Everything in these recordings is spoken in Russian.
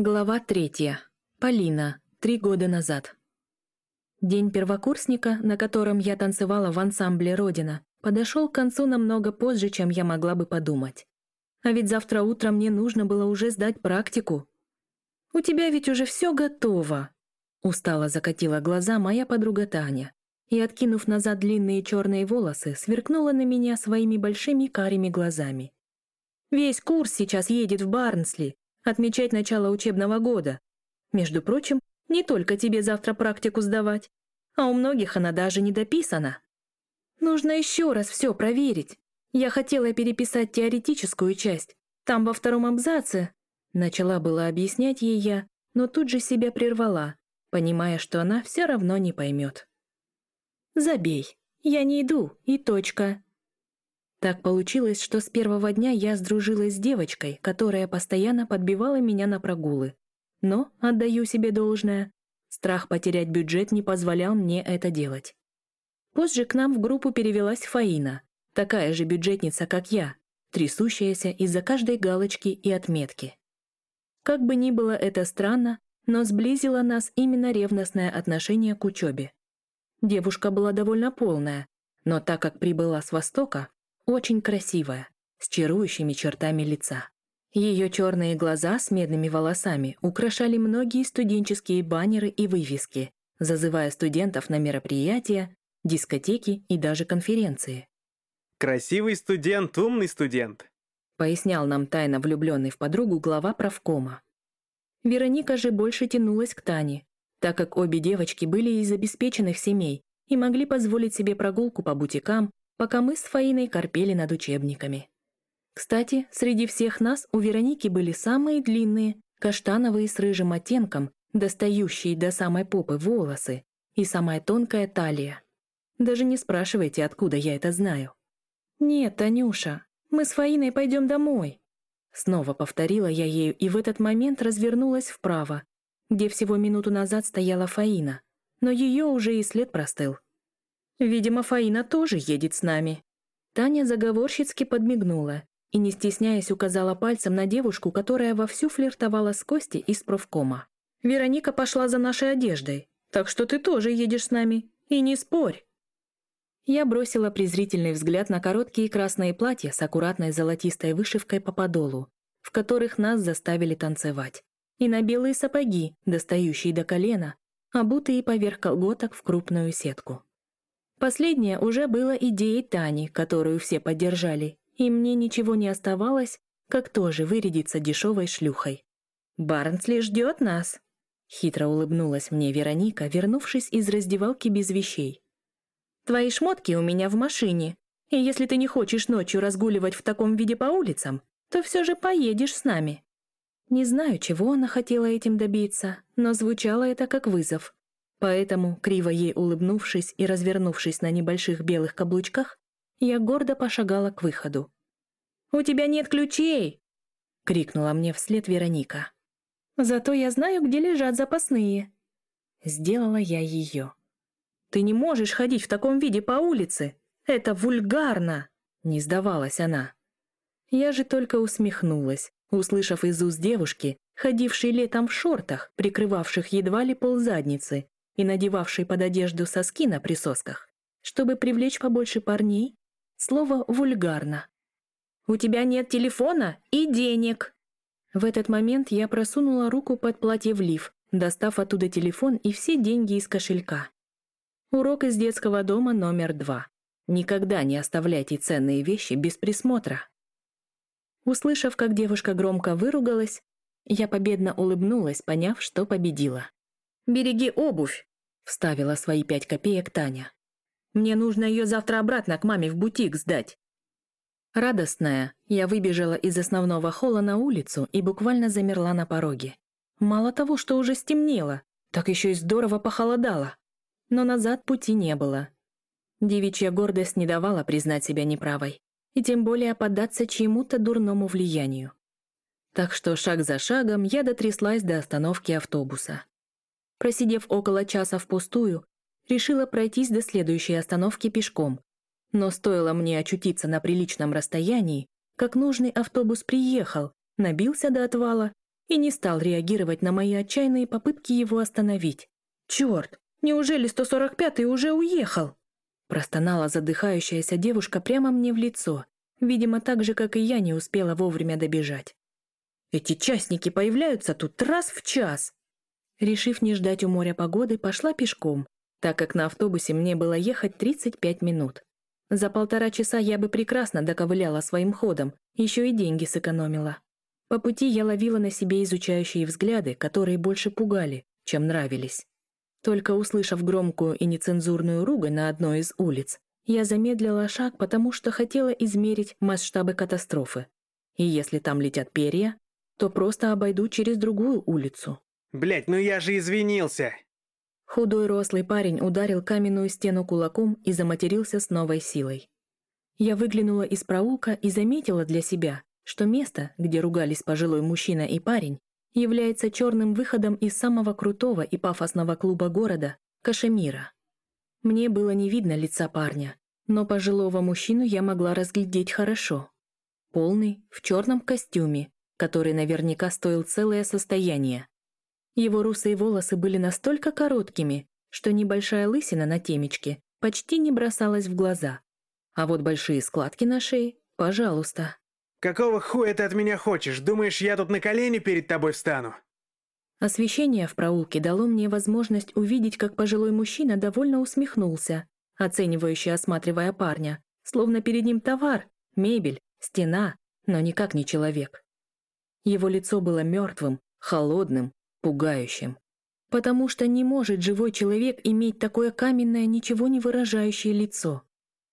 Глава третья. Полина. Три года назад. День первокурсника, на котором я танцевала в ансамбле «Родина», подошел к концу намного позже, чем я могла бы подумать. А ведь завтра утром мне нужно было уже сдать практику. «У тебя ведь уже все готово!» Устало закатила глаза моя подруга Таня и, откинув назад длинные черные волосы, сверкнула на меня своими большими карими глазами. «Весь курс сейчас едет в Барнсли, отмечать начало учебного года. Между прочим, не только тебе завтра практику сдавать, а у многих она даже не дописана. Нужно еще раз все проверить. Я хотела переписать теоретическую часть. Там во втором абзаце начала было объяснять ей я, но тут же себя прервала, понимая, что она все равно не поймет. Забей. Я не иду, и точка. Так получилось, что с первого дня я сдружилась с девочкой, которая постоянно подбивала меня на прогулы. Но, отдаю себе должное, страх потерять бюджет не позволял мне это делать. Позже к нам в группу перевелась Фаина, такая же бюджетница, как я, трясущаяся из-за каждой галочки и отметки. Как бы ни было это странно, но сблизило нас именно ревностное отношение к учебе. Девушка была довольно полная, но так как прибыла с Востока, очень красивая, с чарующими чертами лица. Ее черные глаза с медными волосами украшали многие студенческие баннеры и вывески, зазывая студентов на мероприятия, дискотеки и даже конференции. «Красивый студент, умный студент», пояснял нам тайно влюбленный в подругу глава правкома. Вероника же больше тянулась к Тане, так как обе девочки были из обеспеченных семей и могли позволить себе прогулку по бутикам пока мы с Фаиной корпели над учебниками. Кстати, среди всех нас у Вероники были самые длинные, каштановые с рыжим оттенком, достающие до самой попы волосы и самая тонкая талия. Даже не спрашивайте, откуда я это знаю. «Нет, Танюша, мы с Фаиной пойдем домой», Снова повторила я ею и в этот момент развернулась вправо, где всего минуту назад стояла Фаина, но ее уже и след простыл. Видимо, Фаина тоже едет с нами». Таня заговорщицки подмигнула и, не стесняясь, указала пальцем на девушку, которая вовсю флиртовала с Костей из профкома. «Вероника пошла за нашей одеждой, так что ты тоже едешь с нами. И не спорь!» Я бросила презрительный взгляд на короткие красные платья с аккуратной золотистой вышивкой по подолу, в которых нас заставили танцевать, и на белые сапоги, достающие до колена, обутые поверх колготок в крупную сетку. Последнее уже было идеей Тани, которую все поддержали, и мне ничего не оставалось, как тоже вырядиться дешевой шлюхой. «Барнсли ждет нас!» Хитро улыбнулась мне Вероника, вернувшись из раздевалки без вещей. «Твои шмотки у меня в машине, и если ты не хочешь ночью разгуливать в таком виде по улицам, то все же поедешь с нами». Не знаю, чего она хотела этим добиться, но звучало это как вызов, Поэтому, криво ей улыбнувшись и развернувшись на небольших белых каблучках, я гордо пошагала к выходу. «У тебя нет ключей!» — крикнула мне вслед Вероника. «Зато я знаю, где лежат запасные». Сделала я ее. «Ты не можешь ходить в таком виде по улице! Это вульгарно!» — не сдавалась она. Я же только усмехнулась, услышав из уст девушки, ходившей летом в шортах, прикрывавших едва ли ползадницы, и надевавший под одежду соски на присосках, чтобы привлечь побольше парней, слово «вульгарно». «У тебя нет телефона и денег!» В этот момент я просунула руку под платье в лиф, достав оттуда телефон и все деньги из кошелька. Урок из детского дома номер два. Никогда не оставляйте ценные вещи без присмотра. Услышав, как девушка громко выругалась, я победно улыбнулась, поняв, что победила. «Береги обувь!» Вставила свои пять копеек Таня. «Мне нужно ее завтра обратно к маме в бутик сдать». Радостная, я выбежала из основного холла на улицу и буквально замерла на пороге. Мало того, что уже стемнело, так еще и здорово похолодало. Но назад пути не было. Девичья гордость не давала признать себя неправой, и тем более поддаться чьему-то дурному влиянию. Так что шаг за шагом я дотряслась до остановки автобуса. Просидев около часа впустую, решила пройтись до следующей остановки пешком. Но стоило мне очутиться на приличном расстоянии, как нужный автобус приехал, набился до отвала и не стал реагировать на мои отчаянные попытки его остановить. «Черт, неужели 145-й уже уехал?» Простонала задыхающаяся девушка прямо мне в лицо, видимо, так же, как и я не успела вовремя добежать. «Эти частники появляются тут раз в час!» Решив не ждать у моря погоды, пошла пешком, так как на автобусе мне было ехать 35 минут. За полтора часа я бы прекрасно доковыляла своим ходом, еще и деньги сэкономила. По пути я ловила на себе изучающие взгляды, которые больше пугали, чем нравились. Только услышав громкую и нецензурную ругань на одной из улиц, я замедлила шаг, потому что хотела измерить масштабы катастрофы. И если там летят перья, то просто обойду через другую улицу. Блять, ну я же извинился. Худой рослый парень ударил каменную стену кулаком и заматерился с новой силой. Я выглянула из проулка и заметила для себя, что место, где ругались пожилой мужчина и парень, является черным выходом из самого крутого и пафосного клуба города – Кашемира. Мне было не видно лица парня, но пожилого мужчину я могла разглядеть хорошо. Полный, в черном костюме, который наверняка стоил целое состояние. Его русые волосы были настолько короткими, что небольшая лысина на темечке почти не бросалась в глаза. А вот большие складки на шее – пожалуйста. «Какого хуя ты от меня хочешь? Думаешь, я тут на колени перед тобой встану?» Освещение в проулке дало мне возможность увидеть, как пожилой мужчина довольно усмехнулся, оценивающе осматривая парня, словно перед ним товар, мебель, стена, но никак не человек. Его лицо было мертвым, холодным, пугающим. Потому что не может живой человек иметь такое каменное, ничего не выражающее лицо.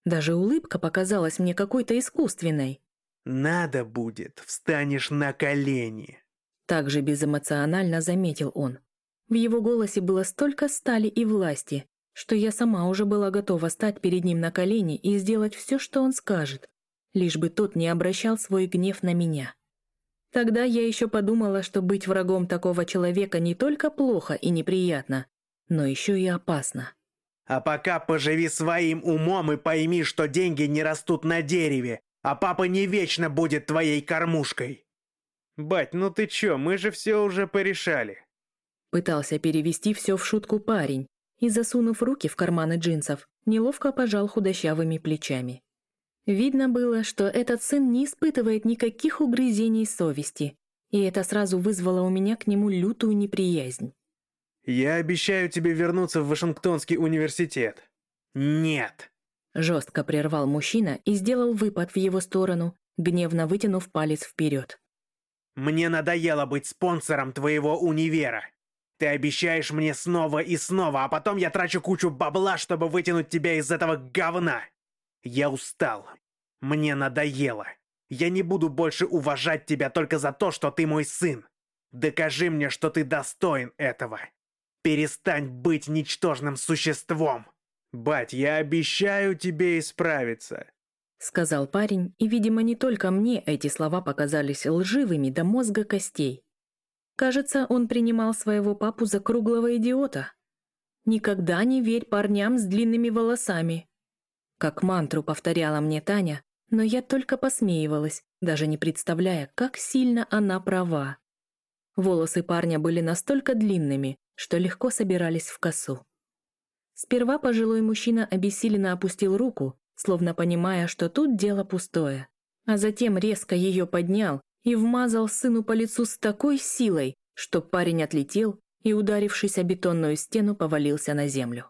Даже улыбка показалась мне какой-то искусственной. «Надо будет, встанешь на колени», — также безэмоционально заметил он. В его голосе было столько стали и власти, что я сама уже была готова стать перед ним на колени и сделать все, что он скажет, лишь бы тот не обращал свой гнев на меня. Тогда я еще подумала, что быть врагом такого человека не только плохо и неприятно, но еще и опасно. А пока поживи своим умом и пойми, что деньги не растут на дереве, а папа не вечно будет твоей кормушкой. Бать, ну ты чё, мы же все уже порешали. Пытался перевести все в шутку парень и, засунув руки в карманы джинсов, неловко пожал худощавыми плечами. Видно было, что этот сын не испытывает никаких угрызений совести, и это сразу вызвало у меня к нему лютую неприязнь. «Я обещаю тебе вернуться в Вашингтонский университет». «Нет!» Жестко прервал мужчина и сделал выпад в его сторону, гневно вытянув палец вперед. «Мне надоело быть спонсором твоего универа. Ты обещаешь мне снова и снова, а потом я трачу кучу бабла, чтобы вытянуть тебя из этого говна. Я устал. Мне надоело. Я не буду больше уважать тебя только за то, что ты мой сын. Докажи мне, что ты достоин этого. Перестань быть ничтожным существом. Бать, я обещаю тебе исправиться. Сказал парень, и, видимо, не только мне эти слова показались лживыми до мозга костей. Кажется, он принимал своего папу за круглого идиота. Никогда не верь парням с длинными волосами. Как мантру повторяла мне Таня, но я только посмеивалась, даже не представляя, как сильно она права. Волосы парня были настолько длинными, что легко собирались в косу. Сперва пожилой мужчина обессиленно опустил руку, словно понимая, что тут дело пустое, а затем резко ее поднял и вмазал сыну по лицу с такой силой, что парень отлетел и, ударившись о бетонную стену, повалился на землю.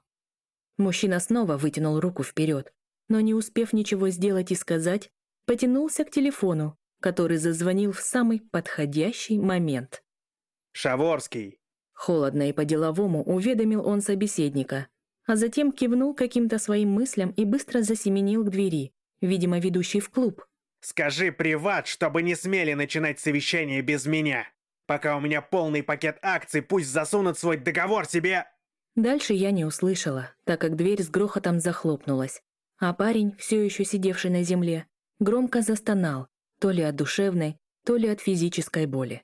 Мужчина снова вытянул руку вперед, но не успев ничего сделать и сказать, потянулся к телефону, который зазвонил в самый подходящий момент. «Шаворский!» Холодно и по-деловому уведомил он собеседника, а затем кивнул каким-то своим мыслям и быстро засеменил к двери, видимо, ведущий в клуб. «Скажи приват, чтобы не смели начинать совещание без меня. Пока у меня полный пакет акций, пусть засунут свой договор себе...» Дальше я не услышала, так как дверь с грохотом захлопнулась, а парень, все еще сидевший на земле, громко застонал, то ли от душевной, то ли от физической боли.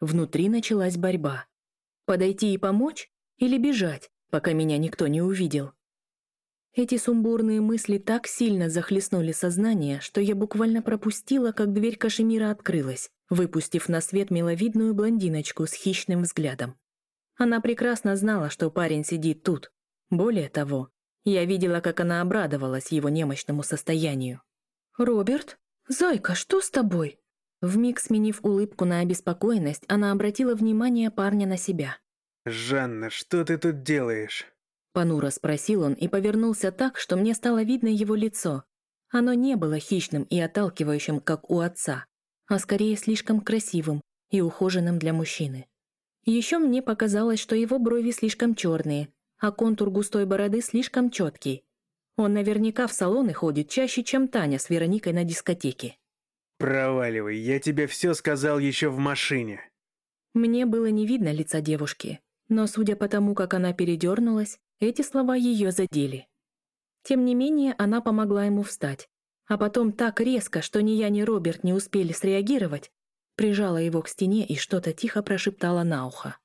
Внутри началась борьба. Подойти и помочь или бежать, пока меня никто не увидел? Эти сумбурные мысли так сильно захлестнули сознание, что я буквально пропустила, как дверь кашемира открылась, выпустив на свет миловидную блондиночку с хищным взглядом. Она прекрасно знала, что парень сидит тут. Более того, я видела, как она обрадовалась его немощному состоянию. «Роберт? Зайка, что с тобой?» Вмиг сменив улыбку на обеспокоенность, она обратила внимание парня на себя. «Жанна, что ты тут делаешь?» Понуро спросил он и повернулся так, что мне стало видно его лицо. Оно не было хищным и отталкивающим, как у отца, а скорее слишком красивым и ухоженным для мужчины. Еще мне показалось, что его брови слишком черные, а контур густой бороды слишком четкий. Он наверняка в салоны ходит чаще, чем Таня с Вероникой на дискотеке. «Проваливай, я тебе все сказал еще в машине». Мне было не видно лица девушки, но судя по тому, как она передернулась, эти слова ее задели. Тем не менее, она помогла ему встать. А потом так резко, что ни я, ни Роберт не успели среагировать, прижала его к стене и что-то тихо прошептала на ухо.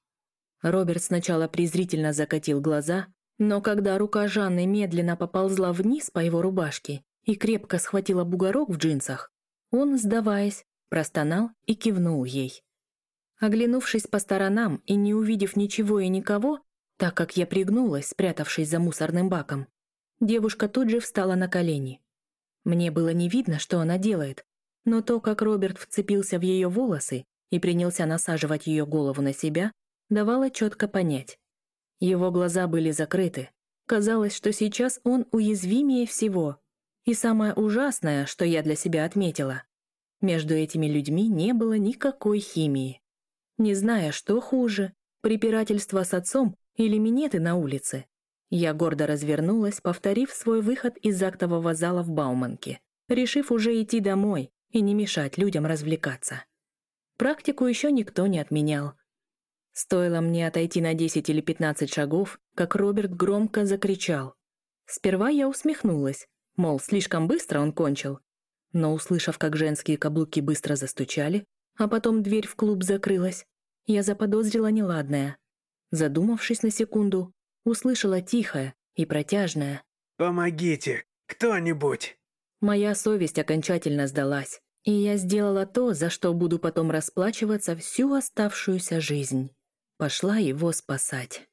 Роберт сначала презрительно закатил глаза, но когда рука Жанны медленно поползла вниз по его рубашке и крепко схватила бугорок в джинсах, он, сдаваясь, простонал и кивнул ей. Оглянувшись по сторонам и не увидев ничего и никого, так как я пригнулась, спрятавшись за мусорным баком, девушка тут же встала на колени. Мне было не видно, что она делает, но то, как Роберт вцепился в ее волосы и принялся насаживать ее голову на себя, давало четко понять. Его глаза были закрыты. Казалось, что сейчас он уязвимее всего. И самое ужасное, что я для себя отметила, между этими людьми не было никакой химии. Не зная, что хуже, препирательство с отцом или минеты на улице. Я гордо развернулась, повторив свой выход из актового зала в Бауманке, решив уже идти домой и не мешать людям развлекаться. Практику еще никто не отменял. Стоило мне отойти на 10 или 15 шагов, как Роберт громко закричал. Сперва я усмехнулась, мол, слишком быстро он кончил. Но услышав, как женские каблуки быстро застучали, а потом дверь в клуб закрылась, я заподозрила неладное. Задумавшись на секунду, услышала тихое и протяжное «Помогите, кто-нибудь!» Моя совесть окончательно сдалась, и я сделала то, за что буду потом расплачиваться всю оставшуюся жизнь. Пошла его спасать.